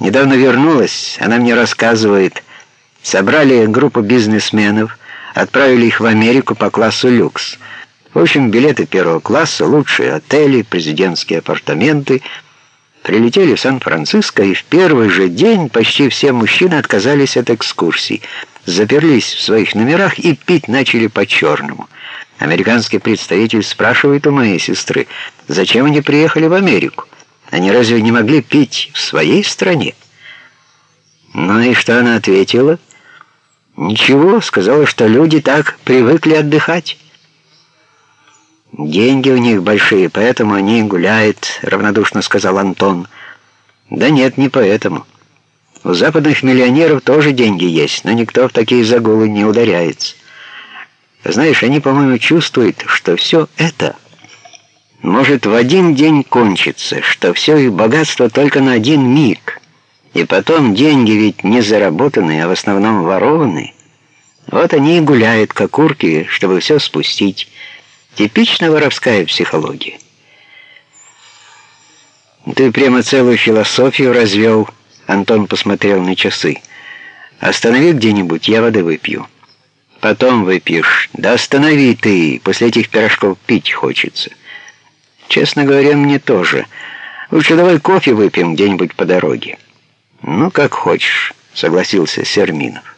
Недавно вернулась, она мне рассказывает, собрали группу бизнесменов, отправили их в Америку по классу люкс. В общем, билеты первого класса, лучшие отели, президентские апартаменты. Прилетели в Сан-Франциско, и в первый же день почти все мужчины отказались от экскурсий, заперлись в своих номерах и пить начали по-черному. Американский представитель спрашивает у моей сестры, зачем они приехали в Америку? Они разве не могли пить в своей стране? Ну и что она ответила? Ничего, сказала, что люди так привыкли отдыхать. Деньги у них большие, поэтому они гуляют, равнодушно сказал Антон. Да нет, не поэтому. У западных миллионеров тоже деньги есть, но никто в такие загулы не ударяется. Знаешь, они, по-моему, чувствуют, что все это может в один день кончиться, что все их богатство только на один миг. И потом деньги ведь не заработанные, а в основном ворованные. Вот они и гуляют, как урки, чтобы все спустить. Типичная воровская психология. «Ты прямо целую философию развел», — Антон посмотрел на часы. «Останови где-нибудь, я воды выпью». «Потом выпьешь». «Да останови ты, после этих пирожков пить хочется». Честно говоря, мне тоже. Лучше давай кофе выпьем где-нибудь по дороге. Ну, как хочешь, согласился Серминов.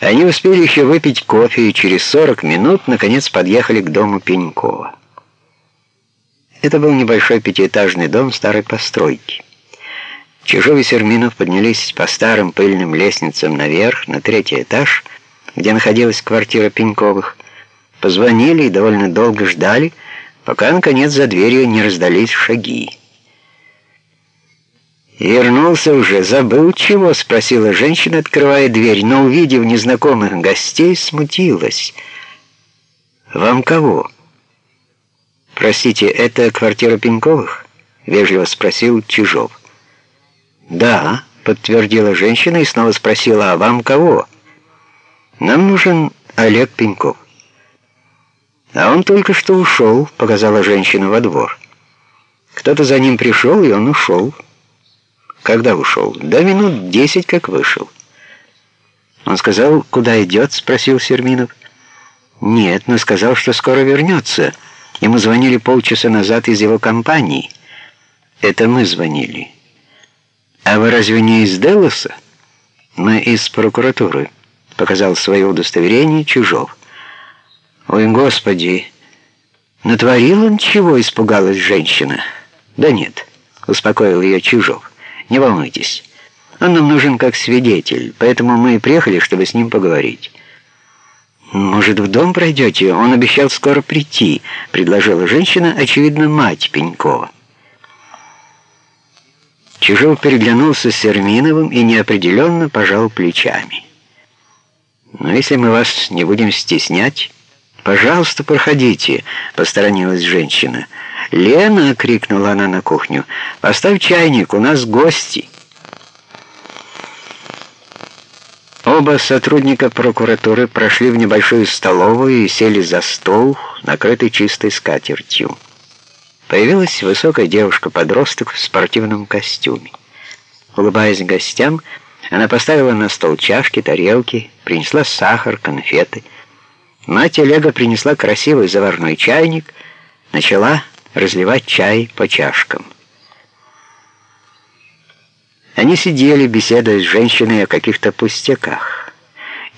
Они успели еще выпить кофе, и через 40 минут, наконец, подъехали к дому Пенькова. Это был небольшой пятиэтажный дом старой постройки. Чижов и Серминов поднялись по старым пыльным лестницам наверх, на третий этаж, где находилась квартира Пеньковых, Позвонили и довольно долго ждали, пока, наконец, за дверью не раздались шаги. «Вернулся уже, забыл чего?» — спросила женщина, открывая дверь, но, увидев незнакомых гостей, смутилась. «Вам кого?» «Простите, это квартира Пеньковых?» — вежливо спросил Чижов. «Да», — подтвердила женщина и снова спросила, «а вам кого?» «Нам нужен Олег Пеньков». «А он только что ушел», — показала женщина во двор. «Кто-то за ним пришел, и он ушел». «Когда ушел?» «Да минут десять как вышел». «Он сказал, куда идет?» — спросил Серминов. «Нет, но сказал, что скоро вернется. Ему звонили полчаса назад из его компании». «Это мы звонили». «А вы разве не из Делоса?» «Мы из прокуратуры», — показал свое удостоверение Чужов. «Ой, Господи! Натворил он чего?» — испугалась женщина. «Да нет», — успокоил ее Чижов. «Не волнуйтесь. Он нам нужен как свидетель, поэтому мы и приехали, чтобы с ним поговорить». «Может, в дом пройдете? Он обещал скоро прийти», — предложила женщина, очевидно, мать Пенькова. Чижов переглянулся с Серминовым и неопределенно пожал плечами. «Но если мы вас не будем стеснять...» «Пожалуйста, проходите», — посторонилась женщина. «Лена!» — крикнула она на кухню. «Поставь чайник, у нас гости». Оба сотрудника прокуратуры прошли в небольшую столовую и сели за стол, накрытый чистой скатертью. Появилась высокая девушка-подросток в спортивном костюме. Улыбаясь гостям, она поставила на стол чашки, тарелки, принесла сахар, конфеты — Мать Олега принесла красивый заварной чайник, начала разливать чай по чашкам. Они сидели, беседуя с женщиной о каких-то пустяках.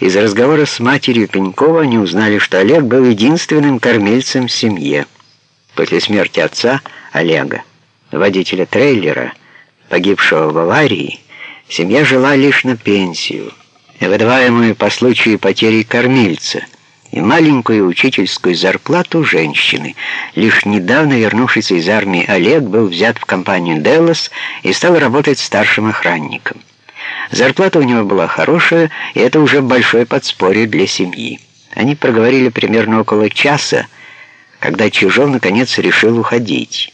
Из разговора с матерью Пенькова они узнали, что Олег был единственным кормильцем в семье. После смерти отца Олега, водителя трейлера, погибшего в аварии, семья жила лишь на пенсию, выдаваемую по случаю потери кормильца – и маленькую учительскую зарплату женщины. Лишь недавно вернувшийся из армии Олег был взят в компанию «Делос» и стал работать старшим охранником. Зарплата у него была хорошая, и это уже большое подспорье для семьи. Они проговорили примерно около часа, когда Чижов наконец решил уходить.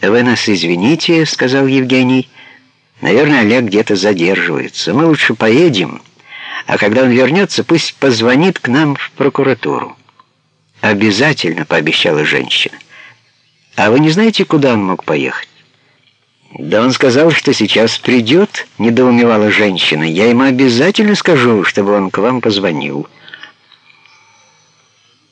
«Вы нас извините», — сказал Евгений. «Наверное, Олег где-то задерживается. Мы лучше поедем» а когда он вернется, пусть позвонит к нам в прокуратуру. «Обязательно», — пообещала женщина. «А вы не знаете, куда он мог поехать?» «Да он сказал, что сейчас придет», — недоумевала женщина. «Я ему обязательно скажу, чтобы он к вам позвонил».